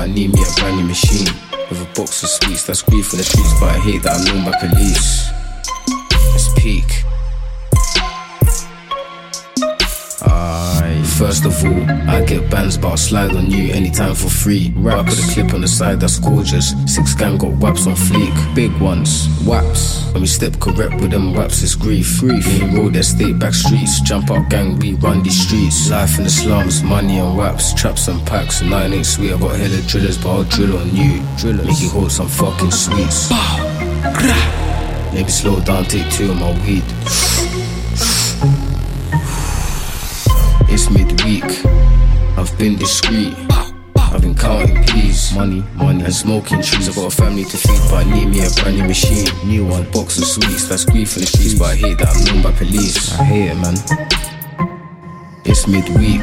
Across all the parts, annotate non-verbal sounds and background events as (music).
I need me a brand new machine. With a box of sweets, that's grief for the streets, but I hate that I'm known by police. It's peak. First of all, I get bands, but I'll slide on you anytime for free. Rap with a clip on the side that's gorgeous. Six gang got waps on fleek. Big ones, waps. When we step correct with them waps, it's grief. Grief. Main road, estate, back streets. Jump out gang, we run these streets. Life in the slums, money and waps. Traps and packs. Nine ain't sweet, I got hella drillers, but I'll drill on you. Drillers. Make you hold some fucking sweets. Maybe slow down, take two of my weed. It's midweek. I've been discreet. I've been counting peas, money, money, and smoking trees. I got a family to feed, but I need me a brand new machine. New one, box of sweets. That's grief in the streets, but I hate that I'm known by police. I hate it, man. It's midweek.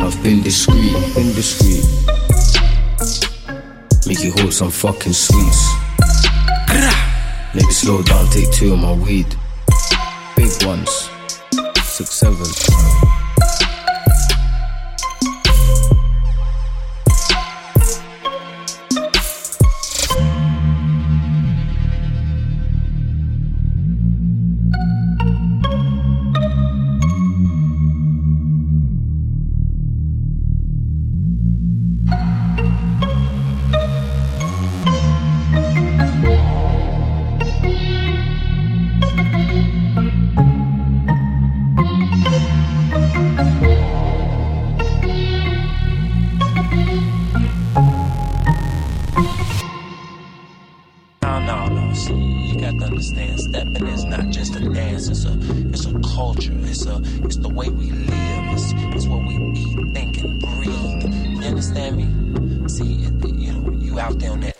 I've been discreet, been discreet. Make you hold some fucking sweets. Maybe slow down, take two of my weed. Big ones, six, seven. Culture. It's a, it's the way we live. It's, it's what we eat, think, and breathe. You understand me? See, you know, you out there on that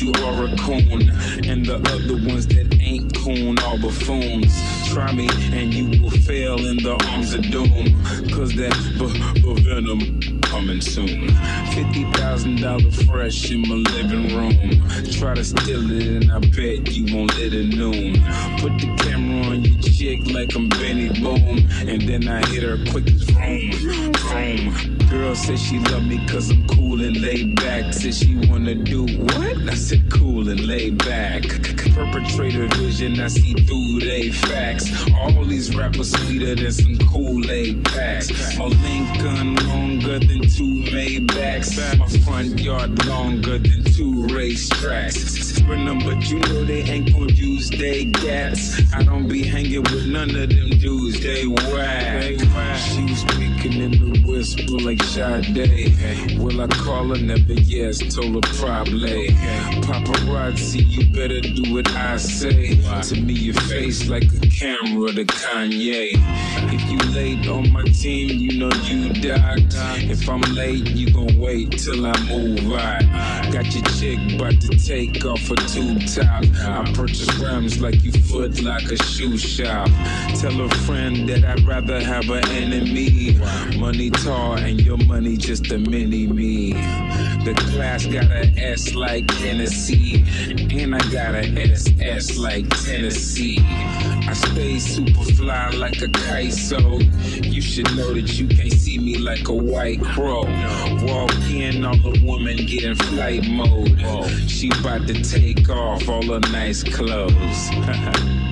you are a coon. And the other ones that ain't coon are buffoons. Try me and you will fail in the arms of doom. Cause that b- b- venom coming soon. $50,000 fresh in my living room. Try to steal it and I bet you won't let it noon. Put the camera on your chick like I'm Benny Boom. And then I hit her quick as vroom, vroom. Girl said she love me cause I'm cool and laid back. Said she wanna do what? I said cool and laid back. Perpetrator vision, I see through they facts. All these rappers sweeter than some Kool-Aid packs. My Lincoln longer than two Maybachs. My front yard longer than two racetracks. But you know they ain't gon' use they gas. I don't be hanging with none of them dudes, they whack. She was speaking in the whisper like Sade. Will I call her? Never yes, told her probably. Paparazzi, you better do what I say. To me, your face like a camera to Kanye. If you late on my team, you know you docked. If I'm late, you gon' wait till I move out. Got your chick about to take off her tube top. I purchase rims like you foot like a shoe shop. Tell a friend that I'd rather have an enemy. Money tall and your money just a mini me. The class got an S like Tennessee, and I got a SS like Tennessee. I stay super fly like a kite, so you should know that you can't see me like a white crow. Walk in, all the women get in flight mode. She about to take off all her nice clothes. (laughs)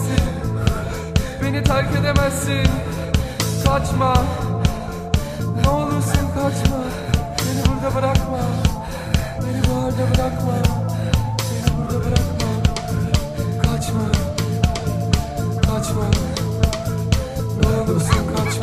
edemezsin. Beni terk edemezsin. Kaçma. Ne olursun kaçma. Beni burada bırakma. Beni bu halde bırakma. Beni burada bırakma. Kaçma. Kaçma. Ne olursun kaçma.